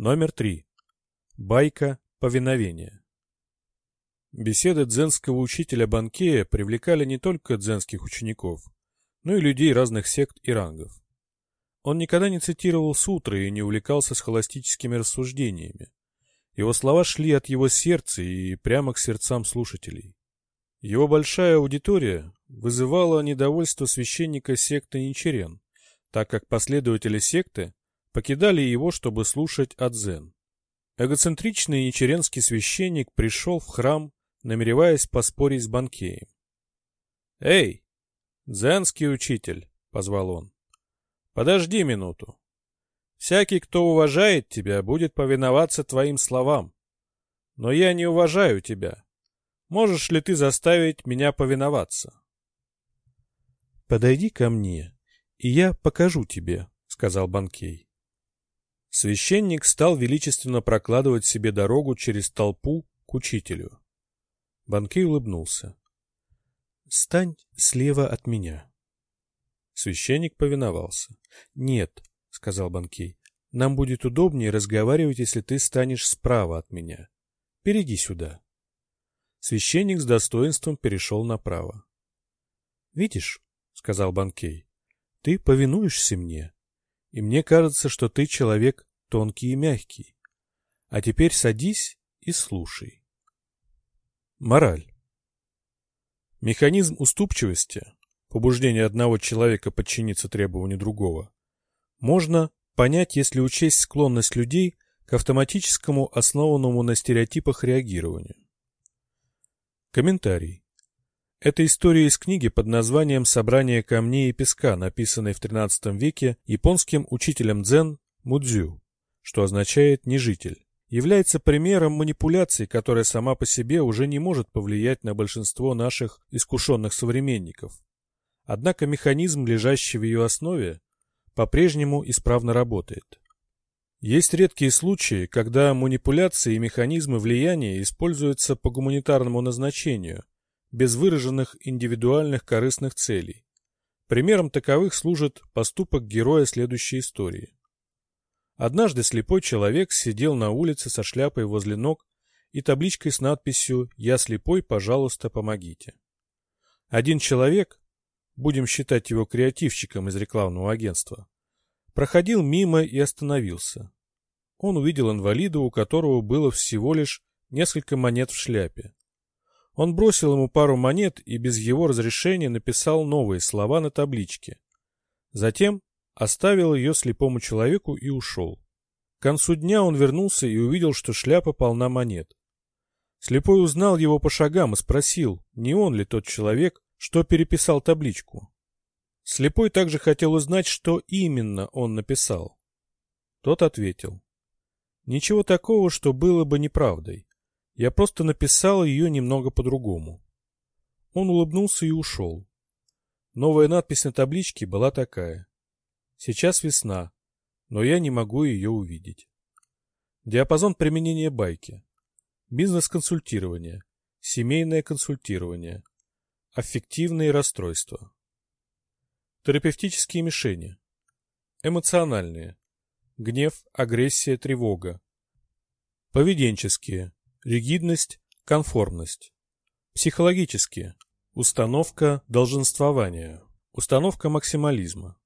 Номер три. Байка повиновения. Беседы дзенского учителя Банкея привлекали не только дзенских учеников, но и людей разных сект и рангов. Он никогда не цитировал сутры и не увлекался схоластическими рассуждениями. Его слова шли от его сердца и прямо к сердцам слушателей. Его большая аудитория вызывала недовольство священника секты Ничерен, так как последователи секты покидали его, чтобы слушать Адзен. Эгоцентричный ничеренский священник пришел в храм, намереваясь поспорить с Банкеем. «Эй, дзенский учитель!» — позвал он. «Подожди минуту. Всякий, кто уважает тебя, будет повиноваться твоим словам. Но я не уважаю тебя. Можешь ли ты заставить меня повиноваться?» «Подойди ко мне, и я покажу тебе», — сказал Банкей. Священник стал величественно прокладывать себе дорогу через толпу к учителю. Банкей улыбнулся. «Стань слева от меня». Священник повиновался. «Нет», — сказал Банкей, — «нам будет удобнее разговаривать, если ты станешь справа от меня. Перейди сюда». Священник с достоинством перешел направо. «Видишь», — сказал Банкей, — «ты повинуешься мне, и мне кажется, что ты человек тонкий и мягкий. А теперь садись и слушай. Мораль. Механизм уступчивости, побуждение одного человека подчиниться требованию другого, можно понять, если учесть склонность людей к автоматическому, основанному на стереотипах реагированию. Комментарий. Это история из книги под названием «Собрание камней и песка», написанной в XIII веке японским учителем дзен Мудзю, что означает «нежитель», является примером манипуляции, которая сама по себе уже не может повлиять на большинство наших искушенных современников. Однако механизм, лежащий в ее основе, по-прежнему исправно работает. Есть редкие случаи, когда манипуляции и механизмы влияния используются по гуманитарному назначению – без выраженных индивидуальных корыстных целей. Примером таковых служит поступок героя следующей истории. Однажды слепой человек сидел на улице со шляпой возле ног и табличкой с надписью «Я слепой, пожалуйста, помогите». Один человек, будем считать его креативщиком из рекламного агентства, проходил мимо и остановился. Он увидел инвалида, у которого было всего лишь несколько монет в шляпе. Он бросил ему пару монет и без его разрешения написал новые слова на табличке. Затем оставил ее слепому человеку и ушел. К концу дня он вернулся и увидел, что шляпа полна монет. Слепой узнал его по шагам и спросил, не он ли тот человек, что переписал табличку. Слепой также хотел узнать, что именно он написал. Тот ответил. Ничего такого, что было бы неправдой. Я просто написал ее немного по-другому. Он улыбнулся и ушел. Новая надпись на табличке была такая. Сейчас весна, но я не могу ее увидеть. Диапазон применения байки. Бизнес-консультирование. Семейное консультирование. Аффективные расстройства. Терапевтические мишени. Эмоциональные. Гнев, агрессия, тревога. Поведенческие ригидность, конформность. Психологические. Установка долженствования. Установка максимализма.